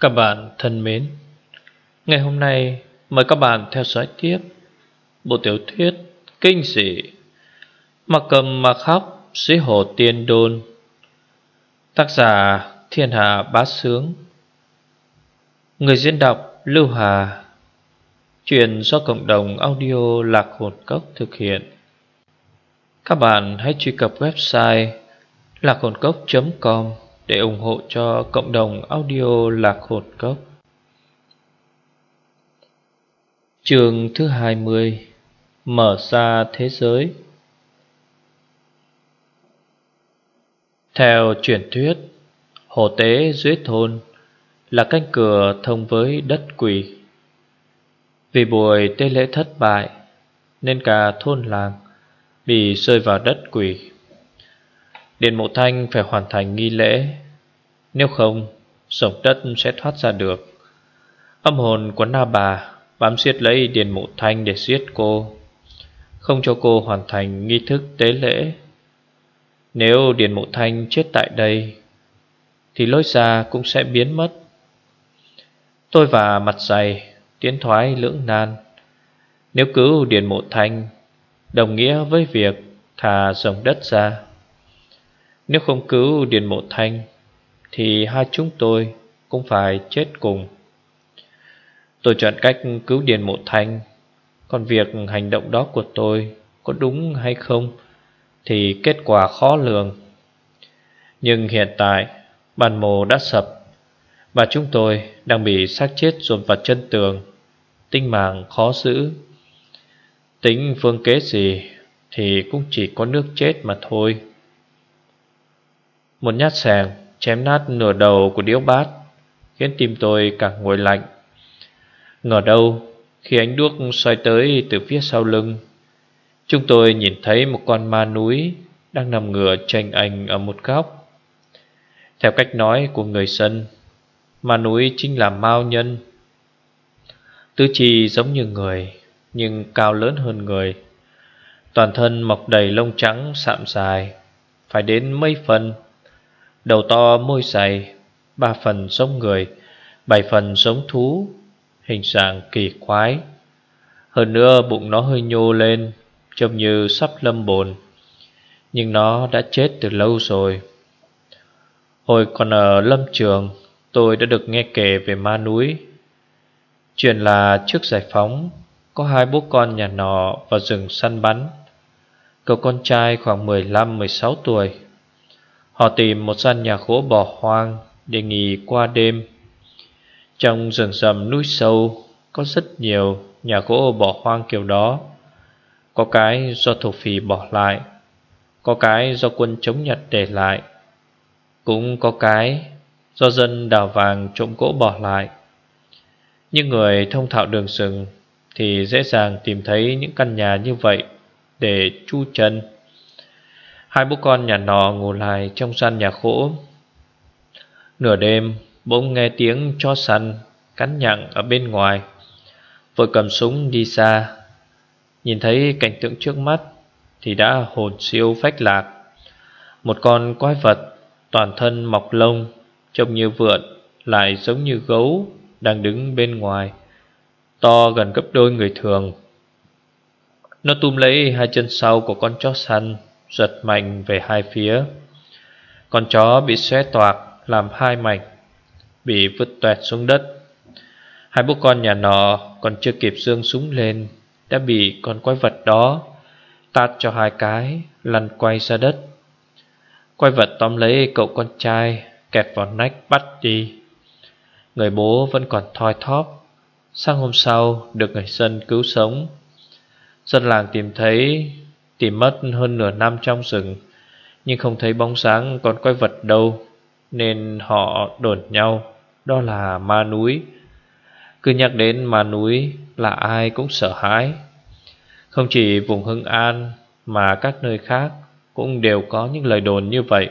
Các bạn thân mến. Ngày hôm nay, mời các bạn theo dõi tiếp Bộ tiểu thuyết kinh dị Mà cầm mà khóc dưới hồ tiên đôn. Tác giả Thiên Hạ Bá Sướng. Người diễn đọc Lưu Hà. Chuyện do cộng đồng audio Lạc Hồn Cốc thực hiện. Các bạn hãy truy cập website lạc hồn cốc.com để ủng hộ cho cộng đồng audio Lạc Hồn Cốc. Trường thứ 20 Mở ra thế giới Theo truyền thuyết, hồ tế dưới thôn là cánh cửa thông với đất quỷ. Vì buổi tế lễ thất bại nên cả thôn làng bị rơi vào đất quỷ. Điện Mộ Thanh phải hoàn thành nghi lễ nếu không, Sổng đất sẽ thoát ra được. Âm hồn của Na Bà Bám siết lấy Điền Mộ Thanh để giết cô, Không cho cô hoàn thành nghi thức tế lễ. Nếu Điền Mộ Thanh chết tại đây, Thì lối ra cũng sẽ biến mất. Tôi và mặt dày, Tiến thoái lưỡng nan. Nếu cứu Điền Mộ Thanh, Đồng nghĩa với việc thả dòng đất ra. Nếu không cứu Điền Mộ Thanh thì hai chúng tôi cũng phải chết cùng. Tôi chọn cách cứu Điền Mộ Thanh. Còn việc hành động đó của tôi Có đúng hay không Thì kết quả khó lường. Nhưng hiện tại Bàn mồ đã sập Và chúng tôi đang bị xác chết dồn vào chân tường. Tinh mạng khó giữ. Tính phương kế gì Thì cũng chỉ có nước chết mà thôi. Một nhát sàng chém nát nửa đầu của điếu bát, Khiến tim tôi càng nguội lạnh. Ngờ đâu, khi ánh đuốc xoay tới từ phía sau lưng, Chúng tôi nhìn thấy một con ma núi Đang nằm ngửa tranh ảnh ở một góc. Theo cách nói của người dân, Ma núi chính là mao nhân. Tứ chi giống như người, Nhưng cao lớn hơn người. Toàn thân mọc đầy lông trắng sạm dài, Phải đến mấy phần Đầu to môi dày, Ba phần giống người, Bảy phần giống thú, Hình dạng kỳ quái. Hơn nữa, bụng nó hơi nhô lên, Trông như sắp lâm bồn. Nhưng nó đã chết từ lâu rồi. Hồi còn ở lâm trường, Tôi đã được nghe kể về ma núi. Chuyện là trước giải phóng, Có hai bố con nhà nọ vào rừng săn bắn. Cậu con trai khoảng 15-16 tuổi. Họ tìm một gian nhà gỗ bỏ hoang để nghỉ qua đêm. Trong rừng rầm núi sâu có rất nhiều nhà gỗ bỏ hoang kiểu đó. Có cái do thổ phỉ bỏ lại, có cái do quân chống Nhật để lại, cũng có cái do dân đào vàng trộm gỗ bỏ lại. Những người thông thạo đường rừng thì dễ dàng tìm thấy những căn nhà như vậy để chu chân. Hai bố con nhà nọ ngủ lại trong gian nhà khổ. Nửa đêm bỗng nghe tiếng cho săn Cắn nhặng ở bên ngoài. Vội cầm súng đi xa. Nhìn thấy cảnh tượng trước mắt Thì đã hồn siêu phách lạc. Một con quái vật Toàn thân mọc lông, Trông như vượn, Lại giống như gấu Đang đứng bên ngoài, To gần gấp đôi người thường. Nó tum lấy hai chân sau của con chó săn giật mạnh về hai phía. Con chó bị xé toạc làm hai mảnh, bị vứt toẹt xuống đất. Hai bố con nhà nọ còn chưa kịp dương súng lên, đã bị con quái vật đó tát cho hai cái, lăn quay ra đất. Quái vật tóm lấy cậu con trai, kẹp vào nách bắt đi. Người bố vẫn còn thoi thóp. Sang hôm sau được người dân cứu sống. Dân làng tìm thấy Tìm mất hơn nửa năm trong rừng, Nhưng không thấy bóng sáng con quái vật đâu, Nên họ đồn nhau, Đó là ma núi. Cứ nhắc đến ma núi là ai cũng sợ hãi. Không chỉ vùng Hưng An Mà các nơi khác Cũng đều có những lời đồn như vậy.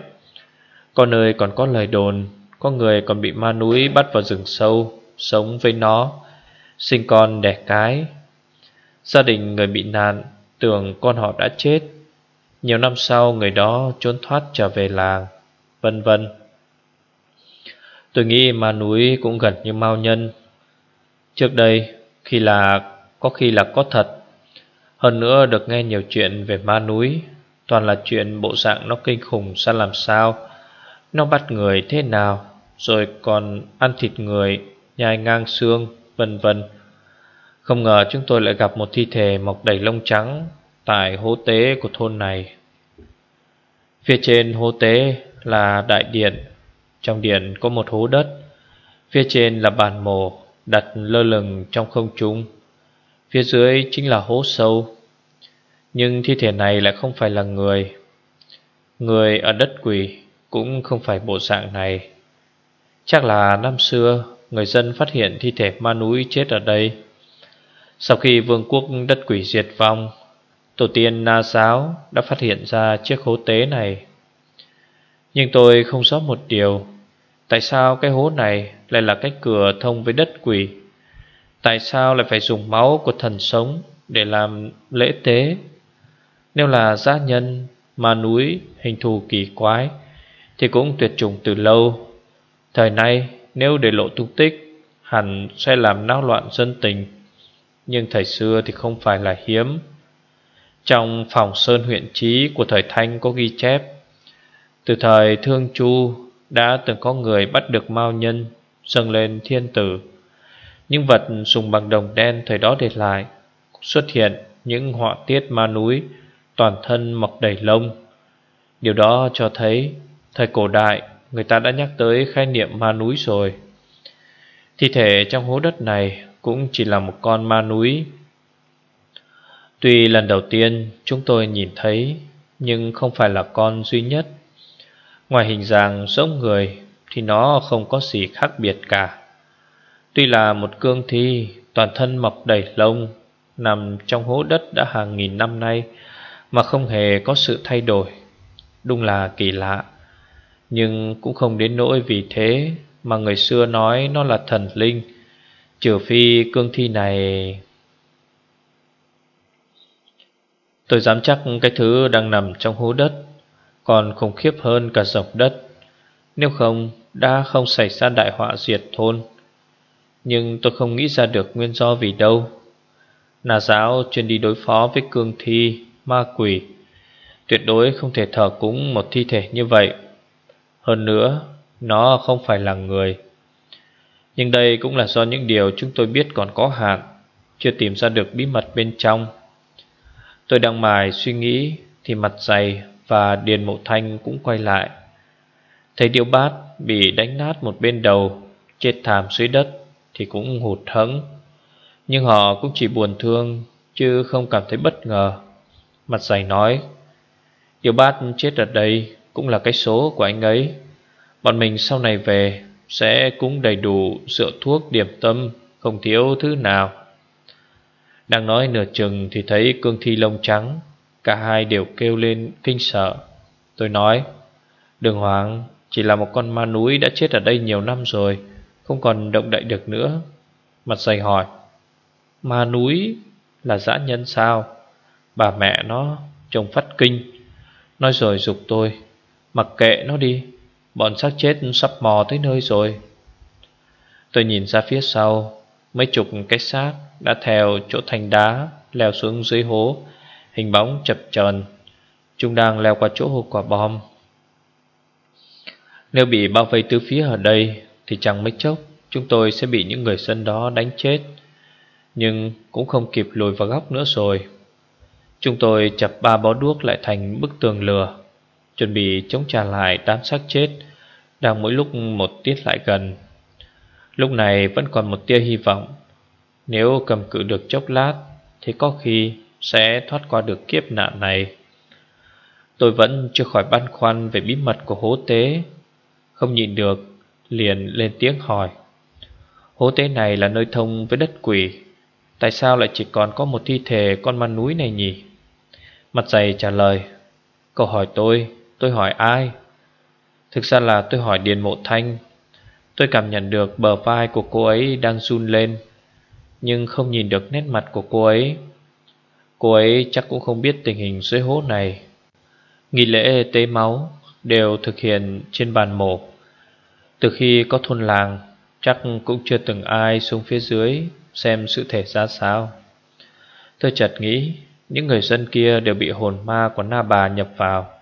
Có nơi còn có lời đồn, Có người còn bị ma núi bắt vào rừng sâu, Sống với nó, Sinh con đẻ cái. Gia đình người bị nạn Tưởng con họ đã chết. Nhiều năm sau, người đó trốn thoát trở về làng, Vân vân. Tôi nghĩ ma núi cũng gần như mao nhân. Trước đây, khi là, có khi là có thật. Hơn nữa, được nghe nhiều chuyện về ma núi, Toàn là chuyện bộ dạng nó kinh khủng ra làm sao, Nó bắt người thế nào, Rồi còn ăn thịt người, Nhai ngang xương, Vân vân. Không ngờ chúng tôi lại gặp một thi thể mọc đầy lông trắng Tại hố tế của thôn này. Phía trên hố tế là đại điện, Trong điện có một hố đất. Phía trên là bàn mổ Đặt lơ lửng trong không trung. Phía dưới chính là hố sâu. Nhưng thi thể này lại không phải là người. Người ở đất quỷ Cũng không phải bộ dạng này. Chắc là năm xưa Người dân phát hiện thi thể ma núi chết ở đây. Sau khi vương quốc đất quỷ diệt vong, Tổ tiên Na Giáo đã phát hiện ra chiếc hố tế này. Nhưng tôi không rõ một điều, Tại sao cái hố này lại là cái cửa thông với đất quỷ? Tại sao lại phải dùng máu của thần sống Để làm lễ tế? Nếu là gia nhân Ma núi hình thù kỳ quái, Thì cũng tuyệt chủng từ lâu. Thời nay, nếu để lộ tung tích, Hẳn sẽ làm náo loạn dân tình. Nhưng thời xưa thì không phải là hiếm. Trong phòng sơn huyện trí của thời Thanh có ghi chép, Từ thời Thương Chu Đã từng có người bắt được mao nhân Dâng lên thiên tử. Những vật dùng bằng đồng đen thời đó để lại, Xuất hiện những họa tiết ma núi, Toàn thân mọc đầy lông. Điều đó cho thấy Thời cổ đại, người ta đã nhắc tới khái niệm ma núi rồi. Thi thể trong hố đất này cũng chỉ là một con ma núi. Tuy lần đầu tiên chúng tôi nhìn thấy, Nhưng không phải là con duy nhất. Ngoài hình dạng giống người, Thì nó không có gì khác biệt cả. Tuy là một cương thi, Toàn thân mọc đầy lông, Nằm trong hố đất đã hàng nghìn năm nay, Mà không hề có sự thay đổi, Đúng là kỳ lạ. Nhưng cũng không đến nỗi vì thế Mà người xưa nói nó là thần linh Trừ phi cương thi này Tôi dám chắc cái thứ đang nằm trong hố đất Còn khủng khiếp hơn cả dọc đất. Nếu không đã không xảy ra đại họa diệt thôn. Nhưng tôi không nghĩ ra được nguyên do vì đâu. Nà giáo chuyên đi đối phó với cương thi, ma quỷ Tuyệt đối không thể thờ cúng một thi thể như vậy. Hơn nữa, nó không phải là người. Nhưng đây cũng là do những điều chúng tôi biết còn có hạn, Chưa tìm ra được bí mật bên trong. Tôi đang mài suy nghĩ, Thì mặt dày và Điền Mộ Thanh cũng quay lại. Thấy điêu bát bị đánh nát một bên đầu, Chết thảm dưới đất, Thì cũng hụt hẫng. Nhưng họ cũng chỉ buồn thương, Chứ không cảm thấy bất ngờ. Mặt dày nói, Điêu bát chết ở đây Cũng là cái số của anh ấy. Bọn mình sau này về sẽ cũng đầy đủ rượu thuốc điểm tâm, Không thiếu thứ nào. Đang nói nửa chừng thì thấy cương thi lông trắng, Cả hai đều kêu lên kinh sợ. Tôi nói, Đường Hoàng, chỉ là một con ma núi đã chết ở đây nhiều năm rồi, Không còn động đậy được nữa. Mặt dày hỏi, Ma núi là dã nhân sao? Bà mẹ nó trông phát kinh. Nói rồi dục tôi, Mặc kệ nó đi. Bọn xác chết sắp mò tới nơi rồi Tôi nhìn ra phía sau Mấy chục cái xác đã theo chỗ thành đá leo xuống dưới hố, hình bóng chập chờn. Chúng đang leo qua chỗ hộp quả bom. Nếu bị bao vây tứ phía ở đây thì chẳng mấy chốc chúng tôi sẽ bị những người dân đó đánh chết. Nhưng cũng không kịp lùi vào góc nữa rồi. Chúng tôi chập ba bó đuốc lại thành bức tường lửa, chuẩn bị chống trả lại đám xác chết đang mỗi lúc một tiết lại gần. Lúc này vẫn còn một tia hy vọng nếu cầm cự được chốc lát Thì có khi sẽ thoát qua được kiếp nạn này Tôi vẫn chưa khỏi băn khoăn về bí mật của hố tế Không nhịn được Liền lên tiếng hỏi Hố tế này là nơi thông với đất quỷ Tại sao lại chỉ còn có một thi thể con ma núi này nhỉ? Mặt dày trả lời Câu hỏi tôi, tôi hỏi ai? Thực ra là tôi hỏi Điền Mộ Thanh. Tôi cảm nhận được bờ vai của cô ấy đang run lên, nhưng không nhìn được nét mặt của cô ấy. Cô ấy chắc cũng không biết tình hình dưới hố này. Nghi lễ tế máu Đều thực hiện trên bàn mổ Từ khi có thôn làng, Chắc cũng chưa từng ai xuống phía dưới Xem sự thể ra sao. Tôi chợt nghĩ, Những người dân kia đều bị hồn ma của Na Bà nhập vào.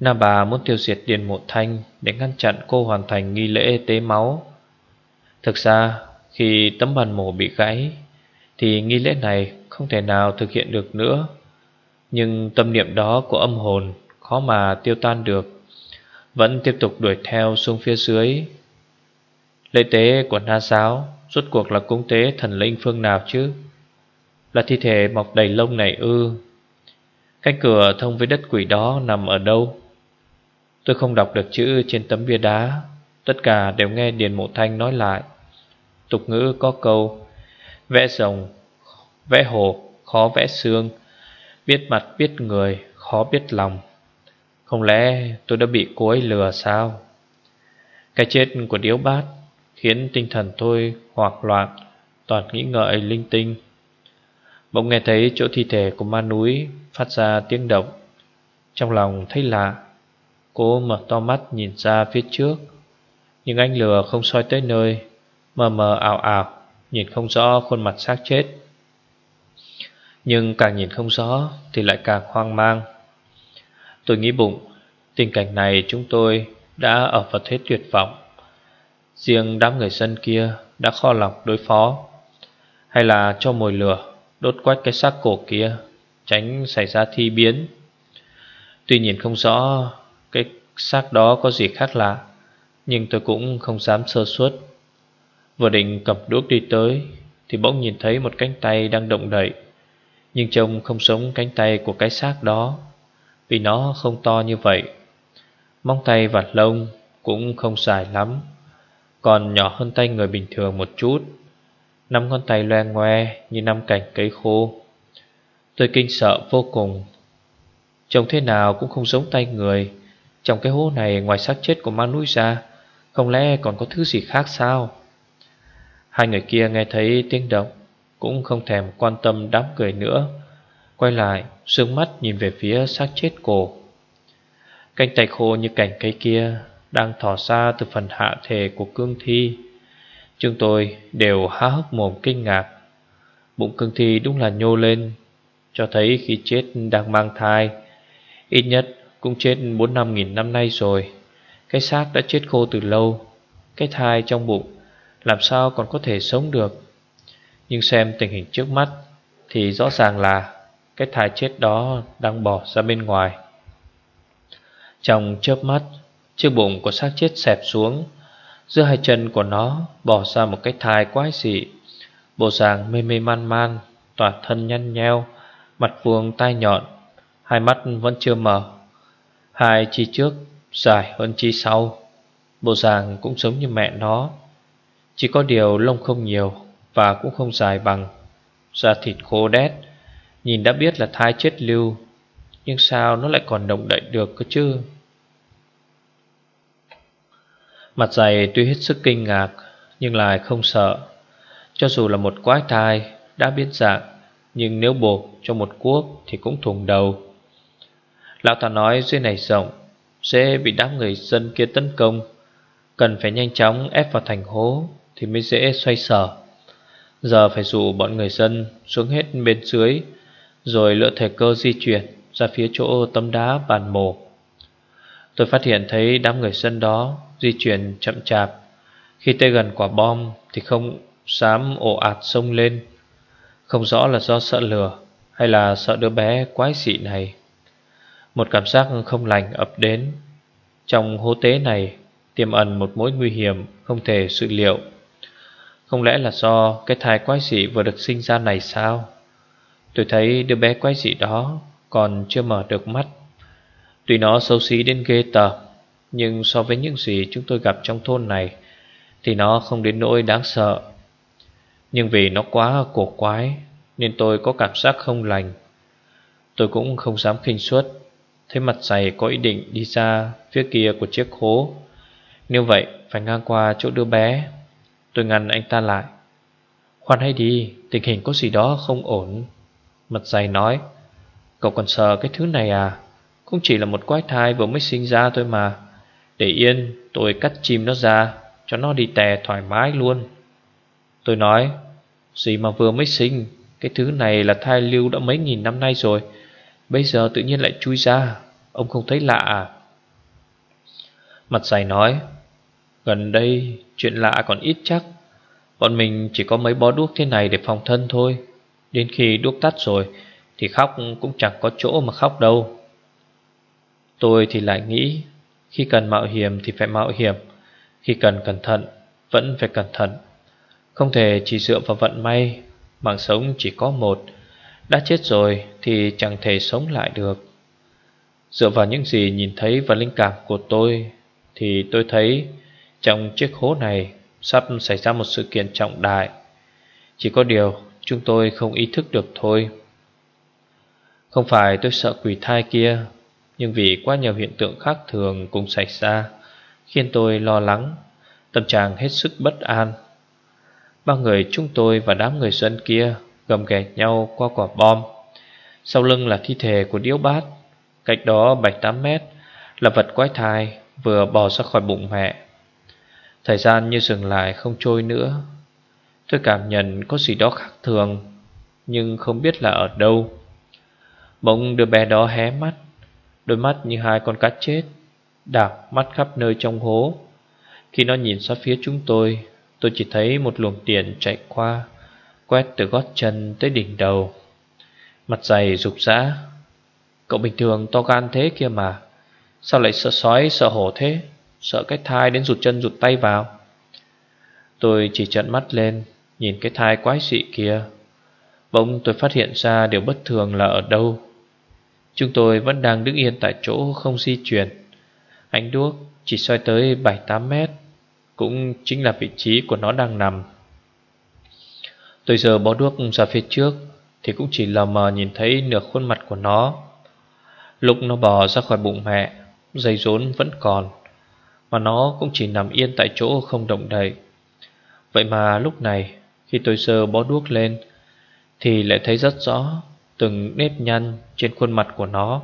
Na Bà muốn tiêu diệt Điền Mộ Thanh Để ngăn chặn cô hoàn thành nghi lễ tế máu. Thực ra, khi tấm bàn mổ bị gãy, Thì nghi lễ này không thể nào thực hiện được nữa. Nhưng tâm niệm đó của âm hồn Khó mà tiêu tan được, Vẫn tiếp tục đuổi theo xuống phía dưới. Lễ tế của Na Giáo Rốt cuộc là cung tế thần linh phương nào chứ? Là thi thể mọc đầy lông này ư. Cánh cửa thông với đất quỷ đó nằm ở đâu? Tôi không đọc được chữ trên tấm bia đá. Tất cả đều nghe Điền Mộ Thanh nói lại. Tục ngữ có câu Vẽ rồng, vẽ hồ, khó vẽ xương. Biết mặt biết người, khó biết lòng. Không lẽ tôi đã bị cô ấy lừa sao? Cái chết của điếu bát Khiến tinh thần tôi hoảng loạn Toàn nghĩ ngợi linh tinh. Bỗng nghe thấy chỗ thi thể của ma núi Phát ra tiếng động. Trong lòng thấy lạ Cô mở to mắt nhìn ra phía trước. Nhưng anh lừa không soi tới nơi, Mờ mờ ảo ảo, Nhìn không rõ khuôn mặt xác chết. Nhưng càng nhìn không rõ Thì lại càng hoang mang. Tôi nghĩ bụng, Tình cảnh này chúng tôi đã ở vào thế tuyệt vọng. Riêng đám người dân kia đã kho lòng đối phó. Hay là cho mồi lửa, Đốt quách cái xác cổ kia, Tránh xảy ra thi biến. Tuy nhìn không rõ cái xác đó có gì khác lạ, Nhưng tôi cũng không dám sơ suất. Vừa định cầm đuốc đi tới, Thì bỗng nhìn thấy một cánh tay đang động đậy, Nhưng trông không giống cánh tay của cái xác đó, Vì nó không to như vậy. Móng tay và lông cũng không dài lắm, Còn nhỏ hơn tay người bình thường một chút. Năm ngón tay loe ngoe như năm cành cây khô. Tôi kinh sợ vô cùng. Trông thế nào cũng không giống tay người trong cái hố này ngoài xác chết của ma núi ra, Không lẽ còn có thứ gì khác sao? Hai người kia nghe thấy tiếng động, Cũng không thèm quan tâm đám cười nữa, Quay lại, sương mắt nhìn về phía xác chết cổ Cánh tay khô như cành cây kia Đang thỏ ra từ phần hạ thể của cương thi. Chúng tôi đều há hốc mồm kinh ngạc. Bụng cương thi đúng là nhô lên, Cho thấy khi chết đang mang thai, Ít nhất cũng chết 4 năm nghìn năm nay rồi. Cái xác đã chết khô từ lâu, Cái thai trong bụng, Làm sao còn có thể sống được? Nhưng xem tình hình trước mắt, Thì rõ ràng là Cái thai chết đó đang bỏ ra bên ngoài. Trong chớp mắt, Chiếc bụng của xác chết xẹp xuống. Giữa hai chân của nó Bỏ ra một cái thai quái dị. Bộ dạng mê mê man man, Toàn thân nhăn nheo, Mặt vuông tai nhọn, Hai mắt vẫn chưa mở. Hai chi trước, dài hơn chi sau. Bộ dạng cũng giống như mẹ nó. Chỉ có điều lông không nhiều Và cũng không dài bằng. Da thịt khô đét. Nhìn đã biết là thai chết lưu. Nhưng sao nó lại còn động đậy được cơ chứ? Mặt dày tuy hết sức kinh ngạc, Nhưng lại không sợ. Cho dù là một quái thai, Đã biến dạng, Nhưng nếu buộc cho một cuốc Thì cũng thùng đầu. Lão ta nói dưới này rộng, sẽ bị đám người dân kia tấn công. Cần phải nhanh chóng ép vào thành hố Thì mới dễ xoay sở. Giờ phải dụ bọn người dân xuống hết bên dưới, Rồi lựa thể cơ di chuyển Ra phía chỗ tấm đá bàn mổ Tôi phát hiện thấy đám người dân đó Di chuyển chậm chạp. Khi tới gần quả bom Thì không dám ồ ạt sông lên. Không rõ là do sợ lửa Hay là sợ đứa bé quái dị này một cảm giác không lành ập đến. Trong hố tế này, tiềm ẩn một mối nguy hiểm không thể sự liệu. Không lẽ là do cái thai quái dị vừa được sinh ra này sao? Tôi thấy đứa bé quái dị đó còn chưa mở được mắt. Tuy nó xấu xí đến ghê tởm, Nhưng so với những gì chúng tôi gặp trong thôn này, Thì nó không đến nỗi đáng sợ. Nhưng vì nó quá cổ quái, Nên tôi có cảm giác không lành. Tôi cũng không dám khinh suất. Thấy mặt dày có ý định đi ra phía kia của chiếc hố. Nếu vậy, phải ngang qua chỗ đứa bé. Tôi ngăn anh ta lại. Khoan hay đi, Tình hình có gì đó không ổn. Mặt dày nói, Cậu còn sợ cái thứ này à? Cũng chỉ là một quái thai vừa mới sinh ra thôi mà. Để yên, tôi cắt chim nó ra, Cho nó đi tè thoải mái luôn. Tôi nói, Gì mà vừa mới sinh? Cái thứ này là thai lưu đã mấy nghìn năm nay rồi. Bây giờ tự nhiên lại chui ra. Ông không thấy lạ à? Mặt dày nói, Gần đây chuyện lạ còn ít chắc. Bọn mình chỉ có mấy bó đuốc thế này để phòng thân thôi. Đến khi đuốc tắt rồi, Thì khóc cũng chẳng có chỗ mà khóc đâu. Tôi thì lại nghĩ, Khi cần mạo hiểm thì phải mạo hiểm. Khi cần cẩn thận, Vẫn phải cẩn thận. Không thể chỉ dựa vào vận may, Mạng sống chỉ có một. Đã chết rồi thì chẳng thể sống lại được. Dựa vào những gì nhìn thấy và linh cảm của tôi, Thì tôi thấy Trong chiếc hố này Sắp xảy ra một sự kiện trọng đại. Chỉ có điều Chúng tôi không ý thức được thôi. Không phải tôi sợ quỷ thai kia, Nhưng vì quá nhiều hiện tượng khác thường cùng xảy ra, Khiến tôi lo lắng, Tâm trạng hết sức bất an. Ba người chúng tôi và đám người dân kia Gầm ghè nhau qua quả bom. Sau lưng là thi thể của điếu bát, Cách đó 7-8 mét, Là vật quái thai, Vừa bò ra khỏi bụng mẹ. Thời gian như dừng lại không trôi nữa. Tôi cảm nhận có gì đó khác thường, Nhưng không biết là ở đâu. Bỗng đứa bé đó hé mắt, Đôi mắt như hai con cá chết Đảo mắt khắp nơi trong hố. Khi nó nhìn ra phía chúng tôi Tôi chỉ thấy một luồng tiền chạy qua. Quét từ gót chân tới đỉnh đầu. Mặt dày rục rã. Cậu bình thường to gan thế kia mà. Sao lại sợ sói, sợ hổ thế? Sợ cái thai đến rụt chân rụt tay vào? Tôi chỉ trợn mắt lên, Nhìn cái thai quái dị kia. Bỗng tôi phát hiện ra điều bất thường là ở đâu. Chúng tôi vẫn đang đứng yên tại chỗ, không di chuyển. Ánh đuốc chỉ xoay tới 7-8 mét, Cũng chính là vị trí của nó đang nằm. Tôi giờ bó đuốc ra phía trước, Thì cũng chỉ lờ mờ nhìn thấy nửa khuôn mặt của nó. Lúc nó bò ra khỏi bụng mẹ, Dây rốn vẫn còn, Mà nó cũng chỉ nằm yên tại chỗ không động đậy. Vậy mà lúc này, Khi tôi sơ bó đuốc lên, Thì lại thấy rất rõ Từng nếp nhăn trên khuôn mặt của nó.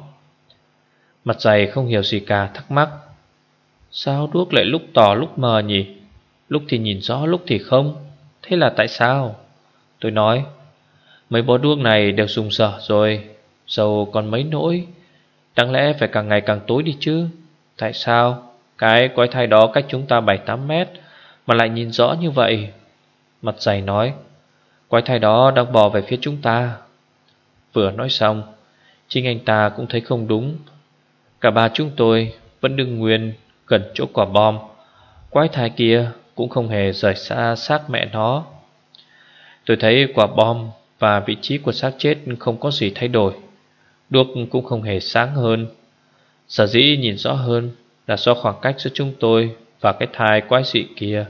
Mặt dày không hiểu gì cả, thắc mắc, Sao đuốc lại lúc tỏ lúc mờ nhỉ? Lúc thì nhìn rõ, lúc thì không? Thế là tại sao? Tôi nói, Mấy bó đuốc này đều sùng sở rồi Dầu còn mấy nỗi. Đáng lẽ phải càng ngày càng tối đi chứ. Tại sao Cái quái thai đó cách chúng ta 7-8 mét Mà lại nhìn rõ như vậy? Mặt dày nói, Quái thai đó đang bò về phía chúng ta. Vừa nói xong, Chính anh ta cũng thấy không đúng. Cả ba chúng tôi vẫn đứng nguyên Gần chỗ quả bom. Quái thai kia cũng không hề rời xa xác mẹ nó. Tôi thấy quả bom và vị trí của xác chết không có gì thay đổi Đuốc cũng không hề sáng hơn Sở dĩ nhìn rõ hơn là do khoảng cách giữa chúng tôi và cái thai quái dị kia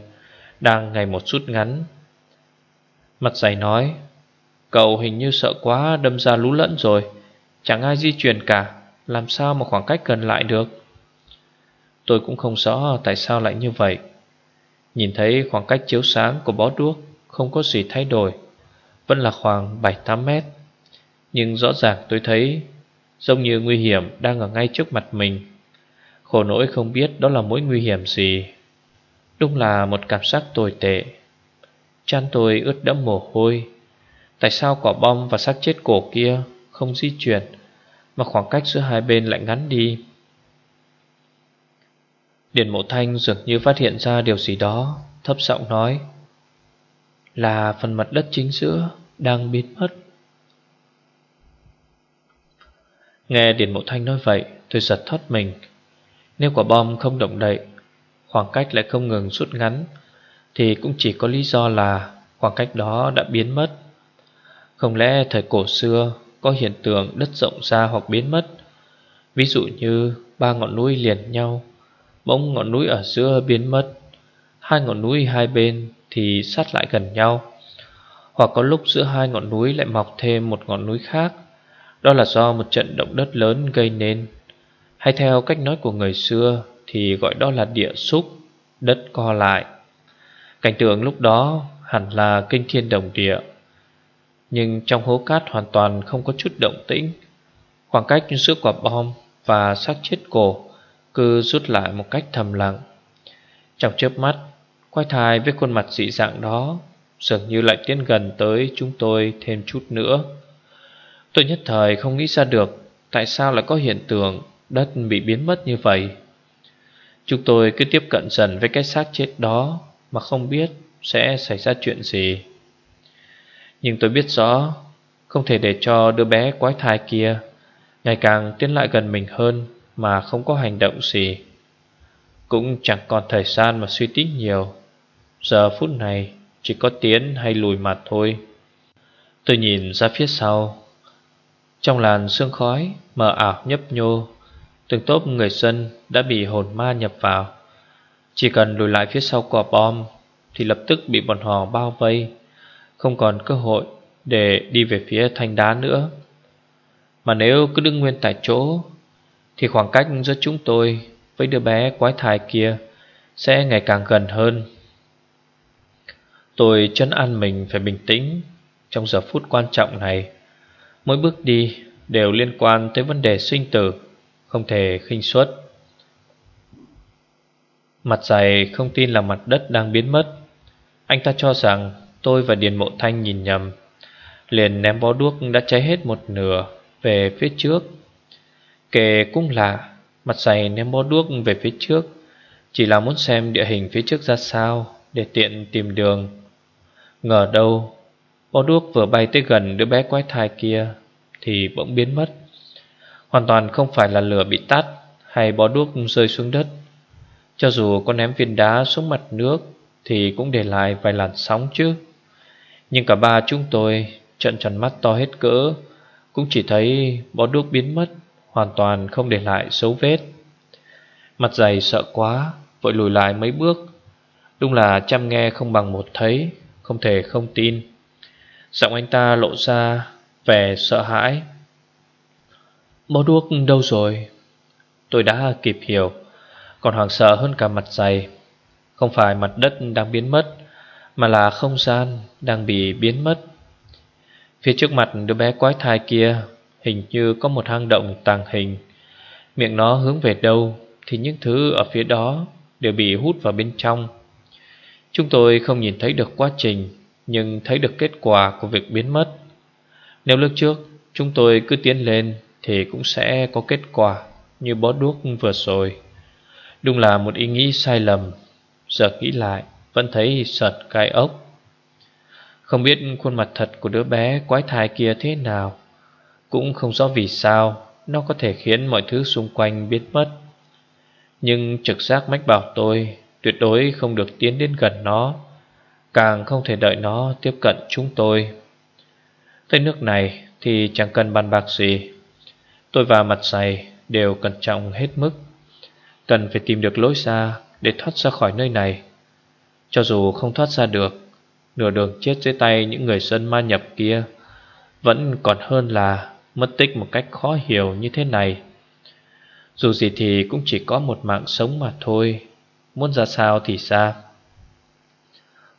đang ngày một rút ngắn. Mặt dày nói, cậu hình như sợ quá đâm ra lú lẫn rồi, chẳng ai di chuyển cả, làm sao mà khoảng cách gần lại được. Tôi cũng không rõ tại sao lại như vậy. Nhìn thấy khoảng cách chiếu sáng của bó đuốc không có gì thay đổi, vẫn là khoảng 7-8 mét. Nhưng rõ ràng tôi thấy Giống như nguy hiểm đang ở ngay trước mặt mình. Khổ nỗi không biết đó là mối nguy hiểm gì. Đúng là một cảm giác tồi tệ. Chăn tôi ướt đẫm mồ hôi. Tại sao quả bom và xác chết cổ kia Không di chuyển Mà khoảng cách giữa hai bên lại ngắn đi? Điền mộ thanh dường như phát hiện ra điều gì đó Thấp giọng nói. Là phần mặt đất chính giữa Đang biến mất. Nghe Điền Mộ Thanh nói vậy, Tôi giật thoát mình. Nếu quả bom không động đậy, Khoảng cách lại không ngừng rút ngắn, Thì cũng chỉ có lý do là Khoảng cách đó đã biến mất. Không lẽ thời cổ xưa Có hiện tượng đất rộng ra hoặc biến mất? Ví dụ như Ba ngọn núi liền nhau, Bỗng ngọn núi ở giữa biến mất, Hai ngọn núi hai bên thì sát lại gần nhau. Hoặc có lúc giữa hai ngọn núi lại mọc thêm một ngọn núi khác. Đó là do một trận động đất lớn gây nên. Hay theo cách nói của người xưa Thì gọi đó là địa xúc, Đất co lại. Cảnh tượng lúc đó hẳn là kinh thiên đồng địa. Nhưng trong hố cát hoàn toàn không có chút động tĩnh. Khoảng cách giữa quả bom và xác chết cổ Cứ rút lại một cách thầm lặng. Trong chớp mắt Quay thai với khuôn mặt dị dạng đó Dường như lại tiến gần tới chúng tôi thêm chút nữa. Tôi nhất thời không nghĩ ra được Tại sao lại có hiện tượng Đất bị biến mất như vậy. Chúng tôi cứ tiếp cận dần với cái xác chết đó Mà không biết sẽ xảy ra chuyện gì. Nhưng tôi biết rõ, Không thể để cho đứa bé quái thai kia Ngày càng tiến lại gần mình hơn Mà không có hành động gì. Cũng chẳng còn thời gian mà suy tính nhiều. Giờ phút này Chỉ có tiến hay lùi mặt thôi. Tôi nhìn ra phía sau. Trong làn sương khói Mờ ảo nhấp nhô, Từng tốp người dân đã bị hồn ma nhập vào. Chỉ cần lùi lại phía sau quả bom Thì lập tức bị bọn họ bao vây. Không còn cơ hội để đi về phía thanh đá nữa. Mà nếu cứ đứng nguyên tại chỗ, Thì khoảng cách giữa chúng tôi với đứa bé quái thai kia Sẽ ngày càng gần hơn. Tôi chân an mình phải bình tĩnh. Trong giờ phút quan trọng này, Mỗi bước đi đều liên quan tới vấn đề sinh tử, Không thể khinh suất. Mặt dày không tin là mặt đất đang biến mất. Anh ta cho rằng tôi và Điền Mộ Thanh nhìn nhầm, Liền ném bó đuốc đã cháy hết một nửa về phía trước. Kể cũng lạ, Mặt dày ném bó đuốc về phía trước Chỉ là muốn xem địa hình phía trước ra sao. Để tiện tìm đường. Ngờ đâu, Bó đuốc vừa bay tới gần đứa bé quái thai kia Thì bỗng biến mất. Hoàn toàn không phải là lửa bị tắt Hay bó đuốc rơi xuống đất. Cho dù có ném viên đá xuống mặt nước Thì cũng để lại vài làn sóng chứ. Nhưng cả ba chúng tôi Trận tròn mắt to hết cỡ, Cũng chỉ thấy bó đuốc biến mất, Hoàn toàn không để lại dấu vết. Mặt dày sợ quá, Vội lùi lại mấy bước Đúng là chăm nghe không bằng một thấy, Không thể không tin. Giọng anh ta lộ ra vẻ sợ hãi. Bó đuốc đâu rồi? Tôi đã kịp hiểu. Còn hoảng sợ hơn cả mặt dày. Không phải mặt đất đang biến mất, Mà là không gian đang bị biến mất. Phía trước mặt đứa bé quái thai kia, Hình như có một hang động tàng hình. Miệng nó hướng về đâu Thì những thứ ở phía đó Đều bị hút vào bên trong. Chúng tôi không nhìn thấy được quá trình, Nhưng thấy được kết quả của việc biến mất. Nếu lúc trước Chúng tôi cứ tiến lên Thì cũng sẽ có kết quả Như bó đuốc vừa rồi. Đúng là một ý nghĩ sai lầm. Giờ nghĩ lại, Vẫn thấy sợt gai ốc. Không biết khuôn mặt thật của đứa bé quái thai kia thế nào. Cũng không rõ vì sao Nó có thể khiến mọi thứ xung quanh biến mất. Nhưng trực giác mách bảo tôi Tuyệt đối không được tiến đến gần nó, Càng không thể đợi nó tiếp cận chúng tôi. Tới nước này thì chẳng cần bàn bạc gì. Tôi và mặt dày đều cẩn trọng hết mức. Cần phải tìm được lối ra để thoát ra khỏi nơi này. Cho dù không thoát ra được, Nửa đường chết dưới tay những người dân ma nhập kia Vẫn còn hơn là Mất tích một cách khó hiểu như thế này. Dù gì thì cũng chỉ có một mạng sống mà thôi. Muốn ra sao thì ra.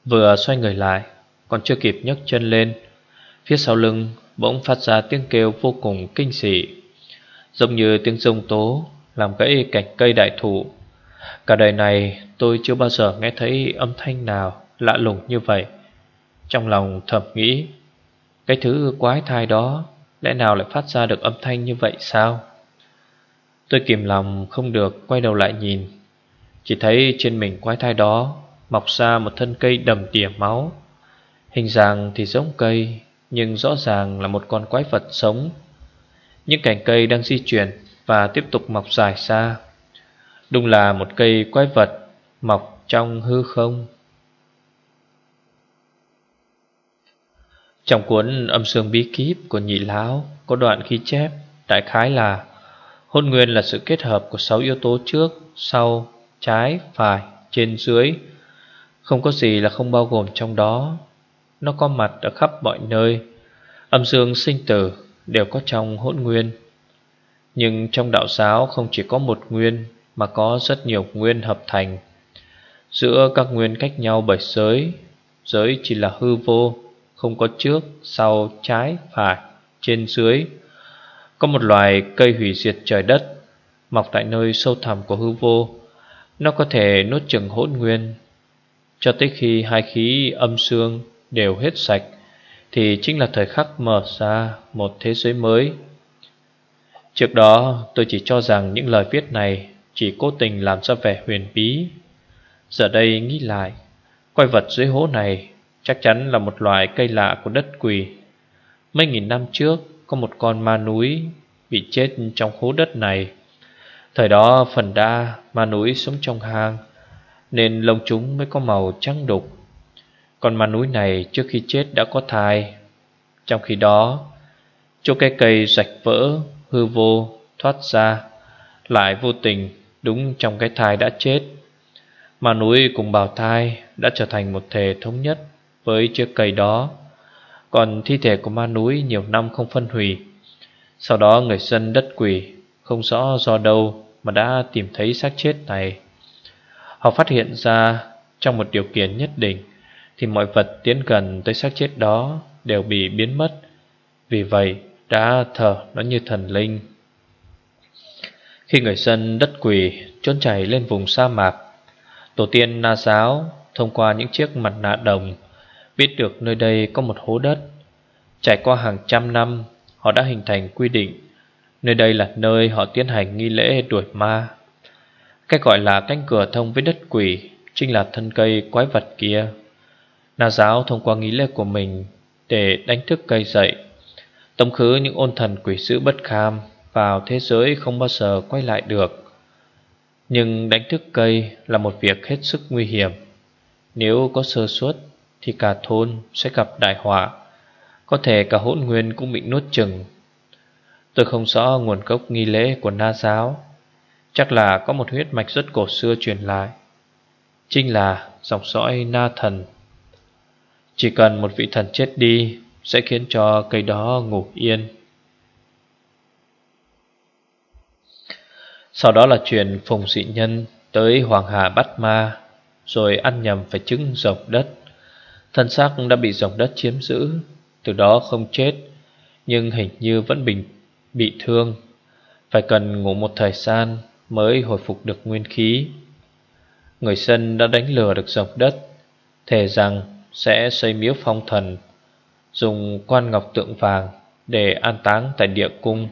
Vừa xoay người lại, Còn chưa kịp nhấc chân lên, Phía sau lưng bỗng phát ra tiếng kêu vô cùng kinh dị, Giống như tiếng rông tố Làm gãy cành cây đại thụ. Cả đời này tôi chưa bao giờ nghe thấy âm thanh nào lạ lùng như vậy. Trong lòng thầm nghĩ, Cái thứ quái thai đó Lẽ nào lại phát ra được âm thanh như vậy sao? Tôi kìm lòng không được quay đầu lại nhìn. Chỉ thấy trên mình quái thai đó Mọc ra một thân cây đầm tỉa máu. Hình dạng thì giống cây Nhưng rõ ràng là một con quái vật sống. Những cành cây đang di chuyển Và tiếp tục mọc dài xa. Đúng là một cây quái vật Mọc trong hư không. Trong cuốn âm sương bí kíp của nhị lão có đoạn ghi chép đại khái là hôn nguyên là sự kết hợp của sáu yếu tố trước, sau, trái, phải, trên, dưới. Không có gì là không bao gồm trong đó. Nó có mặt ở khắp mọi nơi. Âm dương sinh tử đều có trong hỗn nguyên. Nhưng trong đạo giáo không chỉ có một nguyên mà có rất nhiều nguyên hợp thành. Giữa các nguyên cách nhau bởi giới, giới chỉ là hư vô không có trước, sau, trái, phải, trên dưới. Có một loài cây hủy diệt trời đất, Mọc tại nơi sâu thẳm của hư vô nó có thể nốt chừng hỗn nguyên. Cho tới khi hai khí âm xương đều hết sạch, Thì chính là thời khắc mở ra một thế giới mới. Trước đó, tôi chỉ cho rằng những lời viết này Chỉ cố tình làm ra vẻ huyền bí. Giờ đây nghĩ lại Quay vật dưới hố này Chắc chắn là một loài cây lạ của đất quỷ. Mấy nghìn năm trước, Có một con ma núi Bị chết trong hố đất này. Thời đó phần đa ma núi sống trong hang, Nên lông chúng mới có màu trắng đục. Còn ma núi này trước khi chết đã có thai. Trong khi đó, Chỗ cây cây rạch vỡ Hư vô thoát ra, Lại vô tình đúng trong cái thai đã chết. Ma núi cùng bào thai Đã trở thành một thể thống nhất Với chiếc cây đó. Còn thi thể của ma núi nhiều năm không phân hủy. Sau đó người dân đất quỷ không rõ do đâu Mà đã tìm thấy xác chết này. Họ phát hiện ra Trong một điều kiện nhất định Thì mọi vật tiến gần tới xác chết đó Đều bị biến mất. Vì vậy đã thờ nó như thần linh. Khi người dân đất quỷ Trốn chảy lên vùng sa mạc Tổ tiên Na Giáo thông qua những chiếc mặt nạ đồng biết được nơi đây có một hố đất. Trải qua hàng trăm năm, họ đã hình thành quy định nơi đây là nơi họ tiến hành nghi lễ đuổi ma. Cái gọi là cánh cửa thông với đất quỷ chính là thân cây quái vật kia. Na giáo thông qua nghi lễ của mình để đánh thức cây dậy, tống khứ những ôn thần quỷ dữ bất kham vào thế giới không bao giờ quay lại được. Nhưng đánh thức cây là một việc hết sức nguy hiểm Nếu có sơ suất thì cả thôn sẽ gặp đại họa Có thể cả hỗn nguyên cũng bị nuốt chừng Tôi không rõ nguồn gốc nghi lễ của Na giáo. Chắc là có một huyết mạch rất cổ xưa truyền lại. Chính là dòng dõi Na thần. Chỉ cần một vị thần chết đi, Sẽ khiến cho cây đó ngủ yên. Sau đó là chuyện Phùng Dị Nhân tới Hoàng Hà bắt ma, Rồi ăn nhầm phải trứng rồng đất. Thân xác đã bị rồng đất chiếm giữ, Từ đó không chết, Nhưng hình như vẫn bình bị thương. Phải cần ngủ một thời gian Mới hồi phục được nguyên khí. Người dân đã đánh lừa được dòng đất, Thề rằng sẽ xây miếu phong thần, Dùng quan ngọc tượng vàng Để an táng tại địa cung.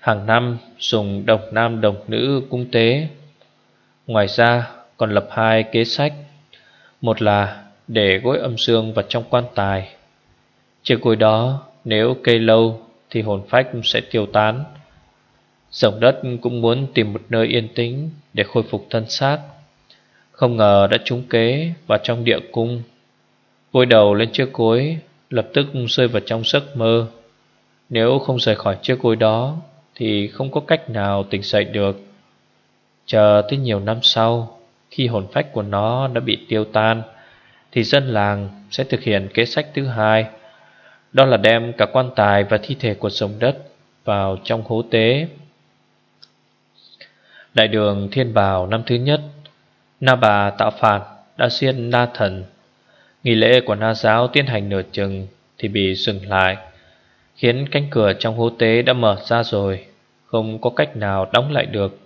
Hàng năm dùng đồng nam đồng nữ cung tế. Ngoài ra còn lập hai kế sách. Một là để gối âm dương vào trong quan tài. Chiếc gối đó, nếu cây lâu thì hồn phách sẽ tiêu tán. Dòng đất cũng muốn tìm một nơi yên tĩnh để khôi phục thân xác. Không ngờ đã trúng kế vào trong địa cung. Vôi đầu lên chiếc cối, lập tức rơi vào trong giấc mơ. Nếu không rời khỏi chiếc cối đó thì không có cách nào tỉnh dậy được. Chờ tới nhiều năm sau, khi hồn phách của nó đã bị tiêu tan, thì dân làng sẽ thực hiện kế sách thứ hai, đó là đem cả quan tài và thi thể của sông đất vào trong hố tế. Đại đường Thiên Bảo năm thứ nhất, Na Bà tạo phạt đã xuyên Na Thần. Nghỉ lễ của Na Giáo tiến hành nửa chừng thì bị dừng lại, khiến cánh cửa trong hố tế đã mở ra rồi không có cách nào đóng lại được.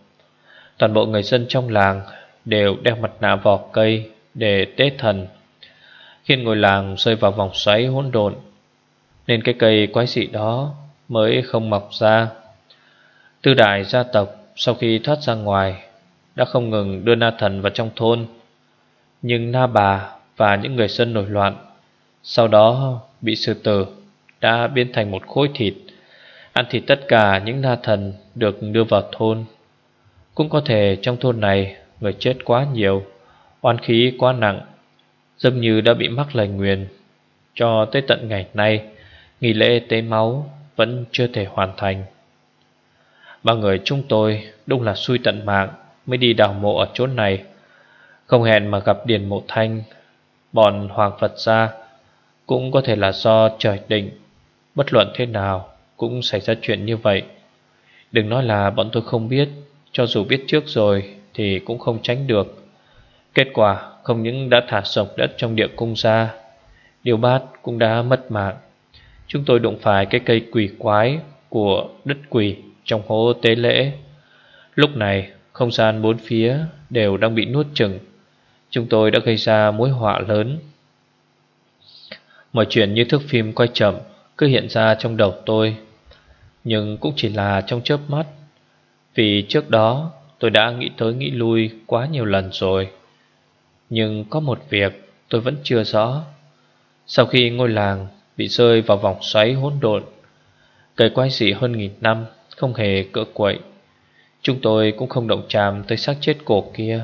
Toàn bộ người dân trong làng đều đeo mặt nạ vỏ cây để tế thần. Khiến ngôi làng rơi vào vòng xoáy hỗn độn, nên cái cây quái dị đó mới không mọc ra. Tư đại gia tộc sau khi thoát ra ngoài đã không ngừng đưa na thần vào trong thôn. Nhưng na bà và những người dân nổi loạn sau đó bị sư tử đã biến thành một khối thịt Ăn thịt tất cả những na thần được đưa vào thôn Cũng có thể trong thôn này người chết quá nhiều Oan khí quá nặng Dâm như đã bị mắc lời nguyền Cho tới tận ngày nay Nghỉ lễ tế máu vẫn chưa thể hoàn thành. Ba người chúng tôi đúng là xui tận mạng Mới đi đào mộ ở chỗ này. Không hẹn mà gặp Điền Mộ Thanh, Bọn Hoàng Phật gia Cũng có thể là do trời định. Bất luận thế nào cũng xảy ra chuyện như vậy. Đừng nói là bọn tôi không biết, Cho dù biết trước rồi Thì cũng không tránh được. Kết quả không những đã thả sọc đất trong địa cung ra Điều bát cũng đã mất mạng. Chúng tôi đụng phải cái cây quỷ quái Của đất quỷ trong hố tế lễ. Lúc này, không gian bốn phía đều đang bị nuốt chừng Chúng tôi đã gây ra mối họa lớn. Mọi chuyện như thước phim quay chậm Cứ hiện ra trong đầu tôi, Nhưng cũng chỉ là trong chớp mắt. Vì trước đó, tôi đã nghĩ tới nghĩ lui quá nhiều lần rồi. Nhưng có một việc tôi vẫn chưa rõ. Sau khi ngôi làng bị rơi vào vòng xoáy hỗn độn. Cây quái dị hơn nghìn năm, Không hề cỡ quậy. Chúng tôi cũng không động chạm tới xác chết cổ kia.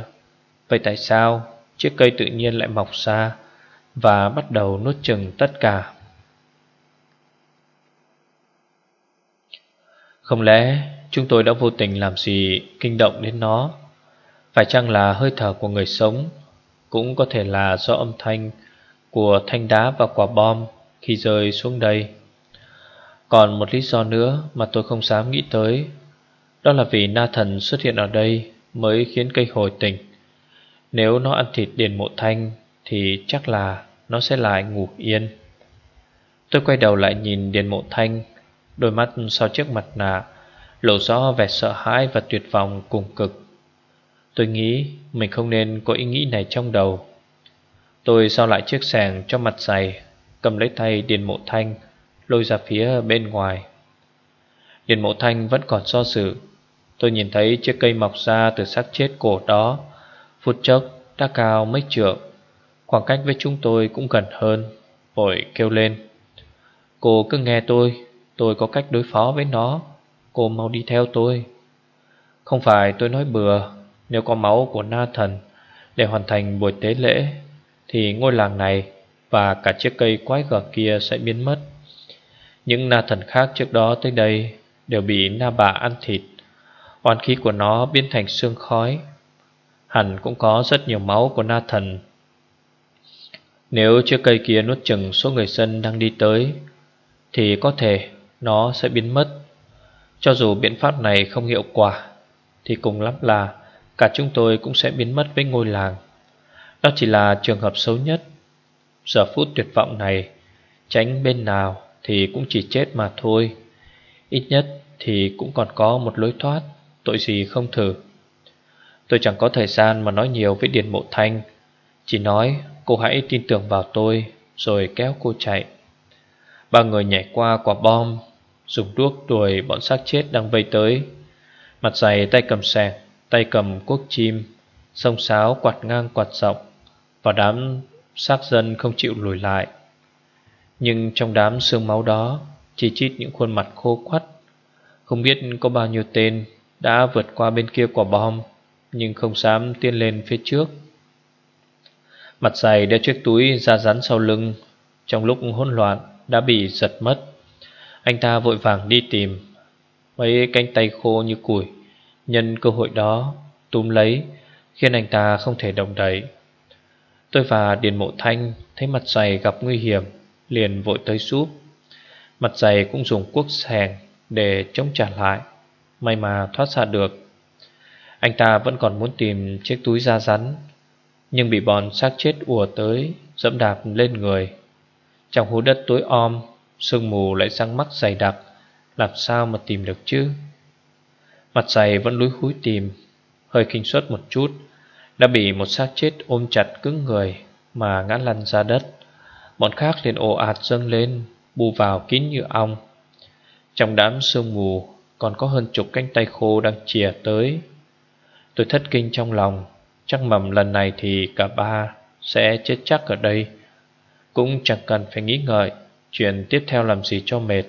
Vậy tại sao chiếc cây tự nhiên lại mọc ra Và bắt đầu nuốt chừng tất cả? Không lẽ chúng tôi đã vô tình làm gì kinh động đến nó? Phải chăng là hơi thở của người sống Cũng có thể là do âm thanh của thanh đá và quả bom khi rơi xuống đây. Còn một lý do nữa mà tôi không dám nghĩ tới, Đó là vì na thần xuất hiện ở đây mới khiến cây hồi tỉnh. Nếu nó ăn thịt điền mộ thanh thì chắc là nó sẽ lại ngủ yên. Tôi quay đầu lại nhìn điền mộ thanh, Đôi mắt sau chiếc mặt nạ, Lộ rõ vẻ sợ hãi và tuyệt vọng cùng cực. Tôi nghĩ mình không nên có ý nghĩ này trong đầu. Tôi sao lại chiếc sàng cho mặt dày Cầm lấy tay Điền Mộ Thanh, Lôi ra phía bên ngoài. Điền Mộ Thanh vẫn còn do dự. Tôi nhìn thấy chiếc cây mọc ra từ xác chết cổ đó. Phút chốc, đã cao mấy trượng. Khoảng cách với chúng tôi cũng gần hơn, Vội kêu lên. Cô cứ nghe tôi Tôi có cách đối phó với nó. Cô mau đi theo tôi. Không phải tôi nói bừa, Nếu có máu của na thần Để hoàn thành buổi tế lễ, Thì ngôi làng này và cả chiếc cây quái gở kia sẽ biến mất. Những na thần khác trước đó tới đây Đều bị na bà ăn thịt. Oan khí của nó biến thành xương khói. Hẳn cũng có rất nhiều máu của na thần. Nếu chiếc cây kia nuốt chừng số người dân đang đi tới, Thì có thể nó sẽ biến mất. Cho dù biện pháp này không hiệu quả, Thì cùng lắm là Cả chúng tôi cũng sẽ biến mất với ngôi làng. Đó chỉ là trường hợp xấu nhất. Giờ phút tuyệt vọng này, Tránh bên nào Thì cũng chỉ chết mà thôi. Ít nhất thì cũng còn có một lối thoát, Tội gì không thử. Tôi chẳng có thời gian mà nói nhiều với Điền Mộ Thanh. Chỉ nói, cô hãy tin tưởng vào tôi, Rồi kéo cô chạy. Ba người nhảy qua quả bom, Dùng đuốc đuổi bọn xác chết đang vây tới. Mặt dày tay cầm sẹt, Tay cầm cuốc chim, Sông sáo quạt ngang quạt rộng Và đám xác dân không chịu lùi lại. Nhưng trong đám sương máu đó, Chỉ chít những khuôn mặt khô quắt. Không biết có bao nhiêu tên Đã vượt qua bên kia quả bom, Nhưng không dám tiến lên phía trước. Mặt dày đeo chiếc túi ra rắn sau lưng, Trong lúc hỗn loạn đã bị giật mất. Anh ta vội vàng đi tìm. Mấy cánh tay khô như củi, Nhân cơ hội đó túm lấy, Khiến anh ta không thể động đậy. Tôi và Điền Mộ Thanh Thấy mặt dày gặp nguy hiểm, Liền vội tới giúp. Mặt dày cũng dùng cuốc sèn Để chống trả lại, May mà thoát ra được. Anh ta vẫn còn muốn tìm chiếc túi da rắn, Nhưng bị bọn xác chết ùa tới, Dẫm đạp lên người. Trong hố đất tối om, Sương mù lại sang mắt dày đặc, Làm sao mà tìm được chứ? Mặt dày vẫn lúi húi tìm, Hơi kinh suất một chút đã bị một xác chết ôm chặt cứng người Mà ngã lăn ra đất. Bọn khác liền ồ ạt dâng lên Bù vào kín như ong. Trong đám sương mù, Còn có hơn chục cánh tay khô đang chìa tới. Tôi thất kinh trong lòng, Chắc mầm lần này thì cả ba Sẽ chết chắc ở đây. Cũng chẳng cần phải nghĩ ngợi Chuyện tiếp theo làm gì cho mệt.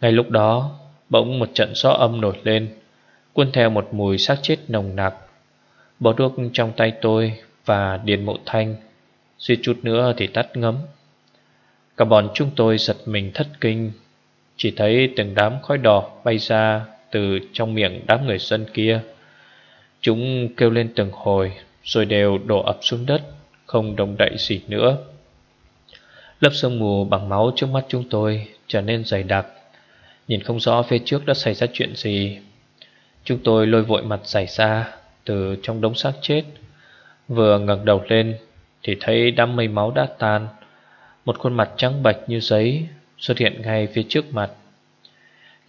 Ngay lúc đó, Bỗng một trận gió âm nổi lên, Cuốn theo một mùi xác chết nồng nặc. Bó đuốc trong tay tôi Và điền mộ thanh, Suy chút nữa thì tắt ngấm. Cả bọn chúng tôi giật mình thất kinh, Chỉ thấy từng đám khói đỏ bay ra Từ trong miệng đám người dân kia. Chúng kêu lên từng hồi, Rồi đều đổ ập xuống đất, Không động đậy gì nữa. Lớp sương mù bằng máu trước mắt chúng tôi trở nên dày đặc, Nhìn không rõ phía trước đã xảy ra chuyện gì. Chúng tôi lôi vội mặt xảy ra từ trong đống xác chết. Vừa ngẩng đầu lên Thì thấy đám mây máu đã tan. Một khuôn mặt trắng bạch như giấy Xuất hiện ngay phía trước mặt.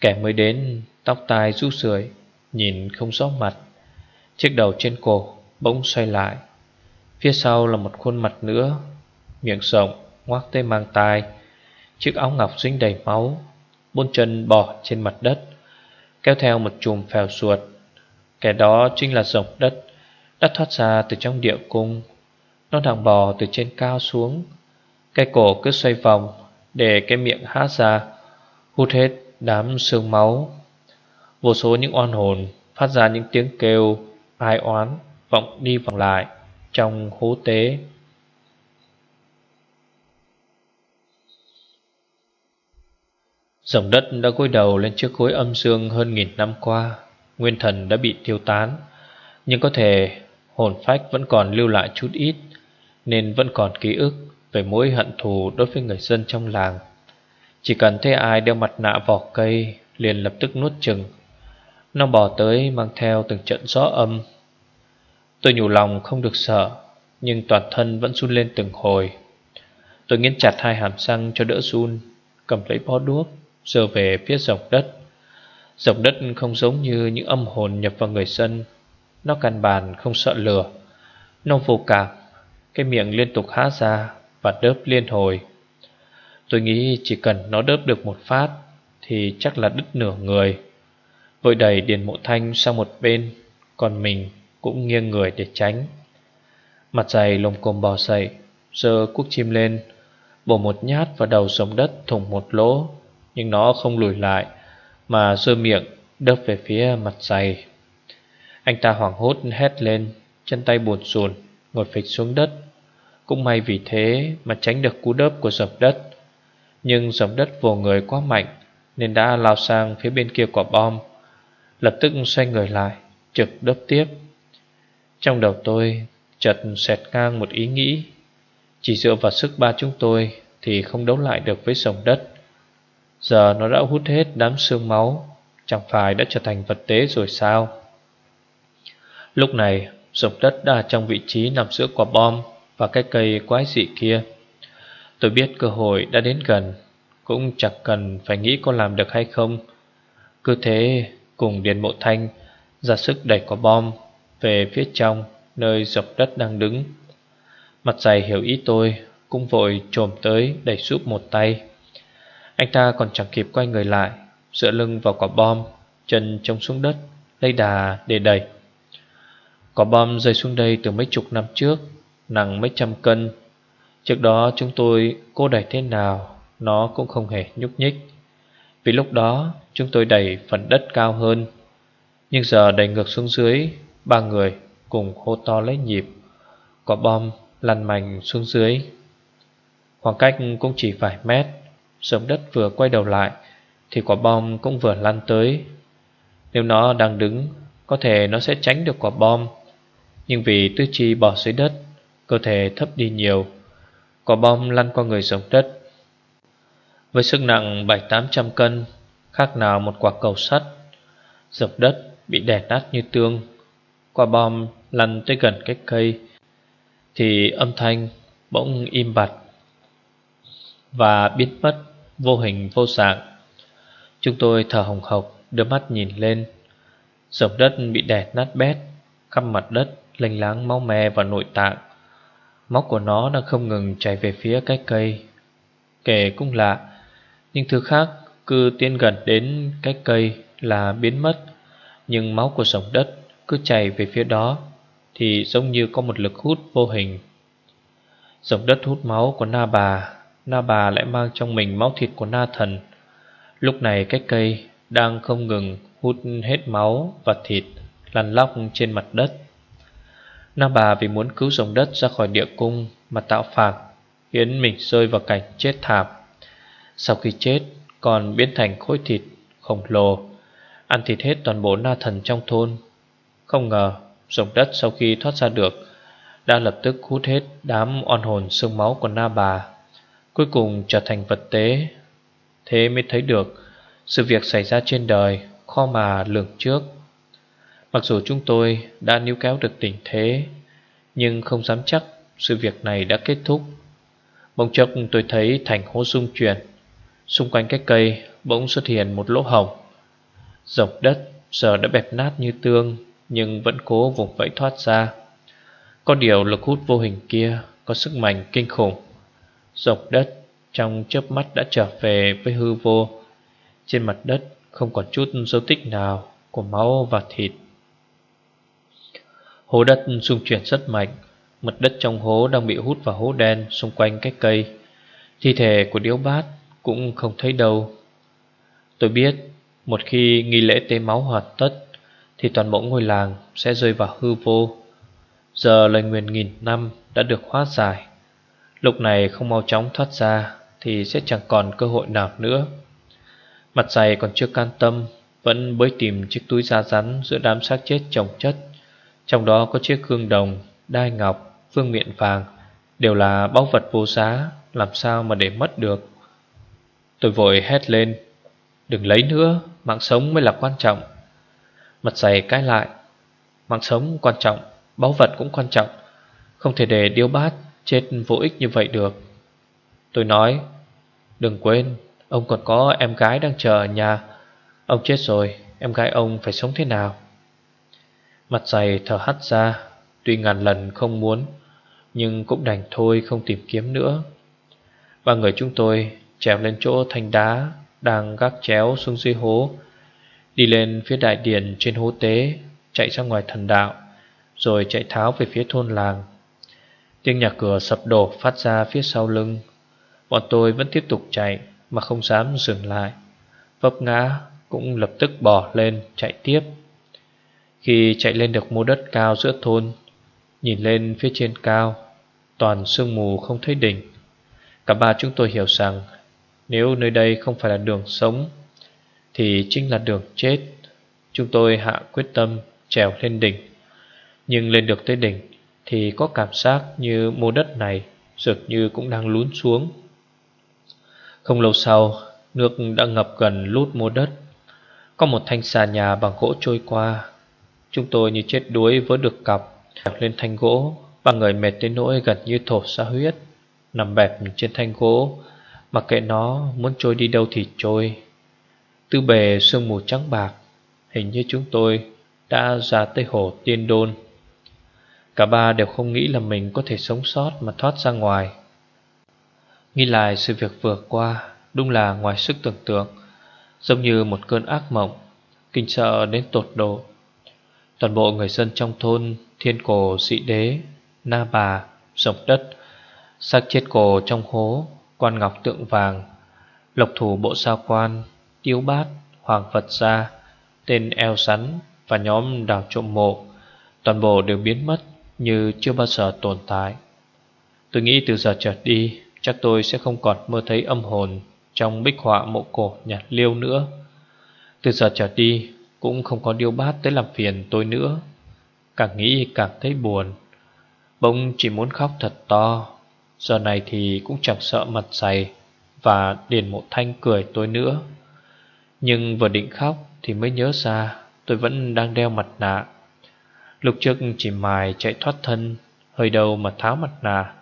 Kẻ mới đến, Tóc tai rũ rượi, Nhìn không rõ mặt. Chiếc đầu trên cổ bỗng xoay lại. Phía sau là một khuôn mặt nữa, Miệng rộng, ngoác tới mang tai. Chiếc áo ngọc dính đầy máu, Bốn chân bò trên mặt đất, Kéo theo một chùm phèo ruột. Kẻ đó chính là rồng đất, Đã thoát ra từ trong địa cung. Nó đang bò từ trên cao xuống. Cái cổ cứ xoay vòng Để cái miệng há ra, Hút hết đám sương máu. Vô số những oan hồn Phát ra những tiếng kêu, Ai oán, vọng đi vọng lại Trong hố tế. Dòng đất đã cúi đầu lên chiếc khối âm dương hơn nghìn năm qua. Nguyên thần đã bị tiêu tán, Nhưng có thể hồn phách vẫn còn lưu lại chút ít, Nên vẫn còn ký ức về mối hận thù đối với người dân trong làng. Chỉ cần thấy ai đeo mặt nạ vỏ cây, liền lập tức nuốt chừng. Nó bò tới mang theo từng trận gió âm. Tôi nhủ lòng không được sợ, Nhưng toàn thân vẫn run lên từng hồi. Tôi nghiến chặt hai hàm răng cho đỡ run, Cầm lấy bó đuốc Giờ về phía dòng đất. Dòng đất không giống như những âm hồn nhập vào người dân. Nó căn bản không sợ lửa. Nó vô cảm. Cái miệng liên tục há ra Và đớp liên hồi. Tôi nghĩ chỉ cần nó đớp được một phát Thì chắc là đứt nửa người. Vội đẩy Điền Mộ Thanh sang một bên, Còn mình cũng nghiêng người để tránh. Mặt dày lồng cồm bò dậy, Giơ cuốc chim lên, Bổ một nhát vào đầu dòng đất thủng một lỗ, Nhưng nó không lùi lại. Mà giơ miệng đớp về phía mặt dày. Anh ta hoảng hốt hét lên, Chân tay buồn rùn Ngồi phịch xuống đất. Cũng may vì thế mà tránh được cú đớp của dập đất. Nhưng dập đất vồ người quá mạnh, Nên đã lao sang phía bên kia quả bom. Lập tức xoay người lại, Trực đớp tiếp. Trong đầu tôi chợt xẹt ngang một ý nghĩ. Chỉ dựa vào sức ba chúng tôi Thì không đấu lại được với dòng đất. Giờ nó đã hút hết đám xương máu Chẳng phải đã trở thành vật tế rồi sao Lúc này Sông đất đã trong vị trí nằm giữa quả bom Và cái cây quái dị kia Tôi biết cơ hội đã đến gần Cũng chẳng cần phải nghĩ có làm được hay không Cứ thế cùng Điền Mộ Thanh ra sức đẩy quả bom về phía trong nơi dọc đất đang đứng. Mặt dày hiểu ý tôi, cũng vội trồm tới đẩy giúp một tay. Anh ta còn chẳng kịp quay người lại, dựa lưng vào quả bom, chân trông xuống đất, lấy đà để đẩy. Quả bom rơi xuống đây từ mấy chục năm trước, nặng mấy trăm cân. Trước đó chúng tôi cố đẩy thế nào, nó cũng không hề nhúc nhích. Vì lúc đó chúng tôi đẩy phần đất cao hơn Nhưng giờ đẩy ngược xuống dưới Ba người cùng hô to lấy nhịp Quả bom lăn mạnh xuống dưới Khoảng cách cũng chỉ vài mét Sống đất vừa quay đầu lại, Thì quả bom cũng vừa lăn tới. Nếu nó đang đứng, Có thể nó sẽ tránh được quả bom. Nhưng vì tư chi bỏ dưới đất, Cơ thể thấp đi nhiều, Quả bom lăn qua người sống đất. Với sức nặng bảy tám trăm cân, Khác nào một quả cầu sắt Dập đất bị đè nát như tương, Quả bom lăn tới gần cái cây, Thì âm thanh bỗng im bặt Và biến mất vô hình, vô dạng. Chúng tôi thở hồng hộc, Đưa mắt nhìn lên. Dòng đất bị đè nát bét, Khắp mặt đất lênh láng máu me và nội tạng. Máu của nó đang không ngừng chảy về phía cái cây. Kể cũng lạ nhưng thứ khác cứ tiến gần đến cái cây là biến mất. Nhưng máu của dòng đất cứ chảy về phía đó, Thì giống như có một lực hút vô hình. Dòng đất hút máu của na bà Na bà lại mang trong mình máu thịt của na thần. Lúc này cái cây đang không ngừng hút hết máu và thịt lăn lóc trên mặt đất. Na bà vì muốn cứu dòng đất ra khỏi địa cung mà tạo phạt, Khiến mình rơi vào cảnh chết thảm. Sau khi chết còn biến thành khối thịt khổng lồ Ăn thịt hết toàn bộ na thần trong thôn. Không ngờ Rồng đất sau khi thoát ra được Đã lập tức hút hết đám on hồn xương máu của na bà. Cuối cùng trở thành vật tế. Thế mới thấy được Sự việc xảy ra trên đời Khó mà lường trước. Mặc dù chúng tôi đã níu kéo được tình thế, Nhưng không dám chắc Sự việc này đã kết thúc. Bỗng chốc tôi thấy thành hố sung chuyển. Xung quanh cái cây bỗng xuất hiện một lỗ hổng. Dọc đất Giờ đã bẹp nát như tương, Nhưng vẫn cố vùng vẫy thoát ra. Có điều lực hút vô hình kia Có sức mạnh kinh khủng. Dọc đất, trong chớp mắt đã trở về với hư vô. Trên mặt đất không còn chút dấu tích nào Của máu và thịt. Hố đất xung chuyển rất mạnh. Mật đất trong hố đang bị hút vào hố đen Xung quanh cái cây. Thi thể của điếu bát cũng không thấy đâu. Tôi biết, Một khi nghi lễ tế máu hoàn tất, Thì toàn bộ ngôi làng sẽ rơi vào hư vô. Giờ lời nguyền nghìn năm đã được hóa giải. Lúc này không mau chóng thoát ra Thì sẽ chẳng còn cơ hội nào nữa. Mặt dày còn chưa can tâm Vẫn bới tìm chiếc túi da rắn Giữa đám xác chết chồng chất. Trong đó có chiếc gương đồng Đai ngọc, phương miện vàng Đều là báu vật vô giá Làm sao mà để mất được. Tôi vội hét lên Đừng lấy nữa Mạng sống mới là quan trọng. Mặt dày cái lại Mạng sống quan trọng Báu vật cũng quan trọng Không thể để điếu bát chết vô ích như vậy được. Tôi nói, Đừng quên, Ông còn có em gái đang chờ ở nhà. Ông chết rồi, Em gái ông phải sống thế nào? Mặt dày thở hắt ra, Tuy ngàn lần không muốn, Nhưng cũng đành thôi không tìm kiếm nữa. Ba người chúng tôi trèo lên chỗ thanh đá Đang gác chéo xuống dưới hố, Đi lên phía đại điển trên hố tế, Chạy ra ngoài thần đạo, Rồi chạy tháo về phía thôn làng. Tiếng nhà cửa sập đổ phát ra phía sau lưng. Bọn tôi vẫn tiếp tục chạy Mà không dám dừng lại. Vấp ngã cũng lập tức bỏ lên, chạy tiếp. Khi chạy lên được mô đất cao giữa thôn, Nhìn lên phía trên cao, Toàn sương mù không thấy đỉnh. Cả ba chúng tôi hiểu rằng, Nếu nơi đây không phải là đường sống, Thì chính là đường chết. Chúng tôi hạ quyết tâm trèo lên đỉnh, Nhưng lên được tới đỉnh thì có cảm giác như mô đất này Dường như cũng đang lún xuống. Không lâu sau Nước đã ngập gần lút mô đất. Có một thanh xà nhà bằng gỗ trôi qua. Chúng tôi như chết đuối với được cặp, đặt lên thanh gỗ. Ba người mệt đến nỗi gần như thổ ra huyết Nằm bẹp trên thanh gỗ. Mặc kệ nó muốn trôi đi đâu thì trôi. Tư bề sương mù trắng bạc Hình như chúng tôi đã ra tới hồ tiên đôn. Cả ba đều không nghĩ là mình có thể sống sót mà thoát ra ngoài. Nghĩ lại sự việc vừa qua Đúng là ngoài sức tưởng tượng Giống như một cơn ác mộng Kinh sợ đến tột độ. Toàn bộ người dân trong thôn Thiên cổ dị đế Na bà, rộng đất xác chết cổ trong hố Quan ngọc tượng vàng Lộc thủ bộ sao quan Tiếu bát, hoàng Phật gia Tên eo sắn và nhóm đào trộm mộ Toàn bộ đều biến mất. Như chưa bao giờ tồn tại. Tôi nghĩ từ giờ trở đi, Chắc tôi sẽ không còn mơ thấy âm hồn Trong bích họa mộ cổ nhạt liêu nữa. Từ giờ trở đi, Cũng không có điêu bát tới làm phiền tôi nữa. Càng nghĩ càng thấy buồn. Bỗng chỉ muốn khóc thật to. Giờ này thì cũng chẳng sợ mặt dày Và Điền Mộ Thanh cười tôi nữa. Nhưng vừa định khóc Thì mới nhớ ra Tôi vẫn đang đeo mặt nạ. Lúc trước chỉ mài chạy thoát thân, Hơi đầu mà tháo mặt nạ.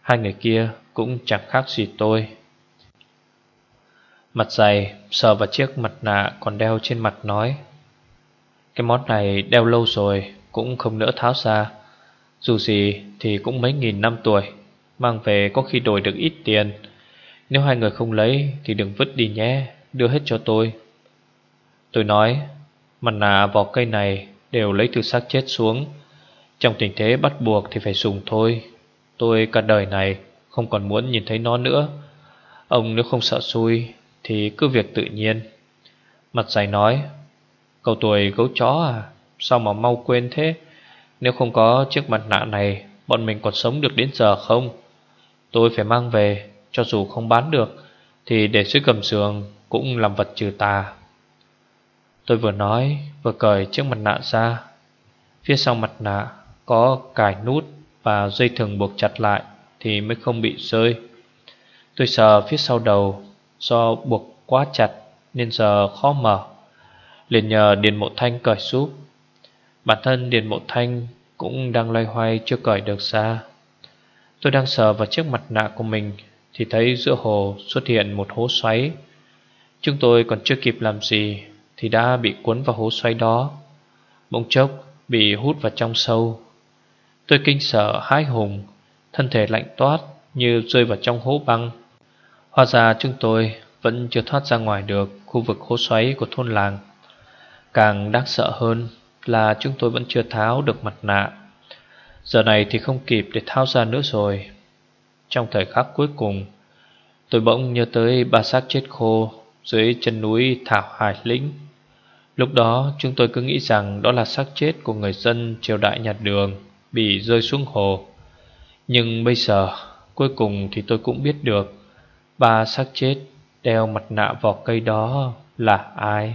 Hai người kia cũng chẳng khác gì tôi. Mặt dày, sờ vào chiếc mặt nạ còn đeo trên mặt nói, Cái món này đeo lâu rồi, Cũng không nỡ tháo ra. Dù gì thì cũng mấy nghìn năm tuổi, Mang về có khi đổi được ít tiền. Nếu hai người không lấy Thì đừng vứt đi nhé, Đưa hết cho tôi. Tôi nói, Mặt nạ vỏ cây này đều lấy từ xác chết xuống. Trong tình thế bắt buộc thì phải dùng thôi. Tôi cả đời này không còn muốn nhìn thấy nó nữa. Ông nếu không sợ xui Thì cứ việc tự nhiên. Mặt dài nói, Cậu tuổi gấu chó à Sao mà mau quên thế? Nếu không có chiếc mặt nạ này, Bọn mình còn sống được đến giờ không? Tôi phải mang về, Cho dù không bán được Thì để dưới cầm giường Cũng làm vật trừ tà. Tôi vừa nói, Vừa cởi chiếc mặt nạ ra. Phía sau mặt nạ Có cài nút Và dây thừng buộc chặt lại Thì mới không bị rơi. Tôi sờ phía sau đầu, Do buộc quá chặt Nên giờ khó mở. Liền nhờ Điền Mộ Thanh cởi giúp Bản thân Điền Mộ Thanh Cũng đang loay hoay chưa cởi được ra. Tôi đang sờ vào chiếc mặt nạ của mình Thì thấy giữa hồ xuất hiện một hố xoáy. Chúng tôi còn chưa kịp làm gì thì đã bị cuốn vào hố xoáy đó. Bỗng chốc bị hút vào trong sâu. Tôi kinh sợ hái hùng, Thân thể lạnh toát như rơi vào trong hố băng. Hóa ra chúng tôi vẫn chưa thoát ra ngoài được khu vực hố xoáy của thôn làng. Càng đáng sợ hơn là chúng tôi vẫn chưa tháo được mặt nạ. Giờ này thì không kịp để tháo ra nữa rồi. Trong thời khắc cuối cùng, Tôi bỗng nhớ tới ba xác chết khô Dưới chân núi Thảo Hải Lĩnh. Lúc đó, chúng tôi cứ nghĩ rằng Đó là xác chết của người dân triều đại nhạt đường, Bị rơi xuống hồ. Nhưng bây giờ, Cuối cùng thì tôi cũng biết được, Ba xác chết đeo mặt nạ vỏ cây đó là ai.